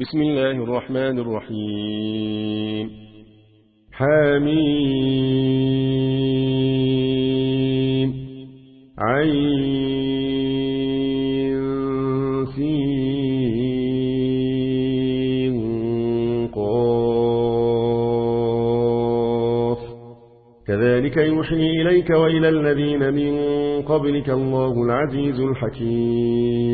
بسم الله الرحمن الرحيم. حميم. عين سين. قاف. كذلك يوحي إليك وإلى الذين من قبلك الله العزيز الحكيم.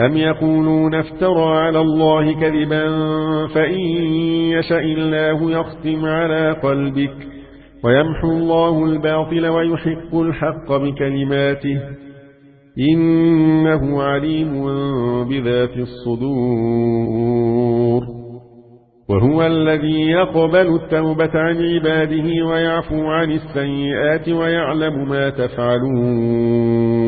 أم يقولون افترى على الله كذبا فإن يشاء الله يختم على قلبك ويمحو الله الباطل ويحق الحق بكلماته إنه عليم بذات الصدور وهو الذي يقبل التوبة عن عباده ويعفو عن السيئات ويعلم ما تفعلون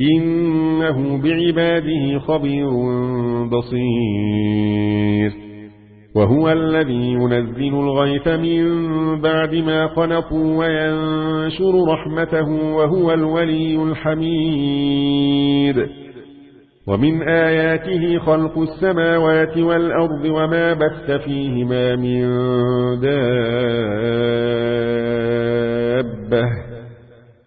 إنه بعباده خبير بصير. وهو الذي ينزل الغيث من بعد ما قنطوا وينشر رحمته وهو الولي الحميد. ومن آياته خلق السماوات والأرض وما بث فيهما من دابة.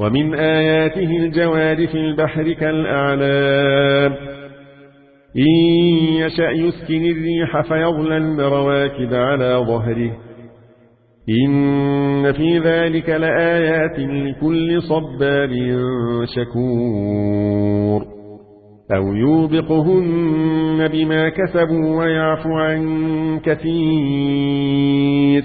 ومن آياته الجوار في البحر كالأعلام. إن يشأ يسكن الريح فيظلل رواكد على ظهره. إن في ذلك لآيات لكل صبار شكور. أو يوبقهن بما كسبوا ويعفو عن كثير.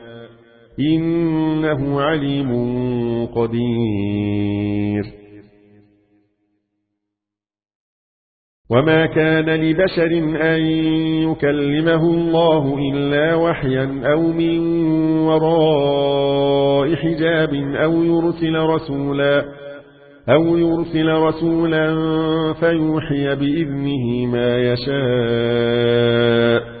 إنه عليم قدير. وما كان لبشر أن يكلمه الله إلا وحيا أو من وراء حجاب أو يرسل رسولا أو يرسل رسولا فيوحي بإذنه ما يشاء.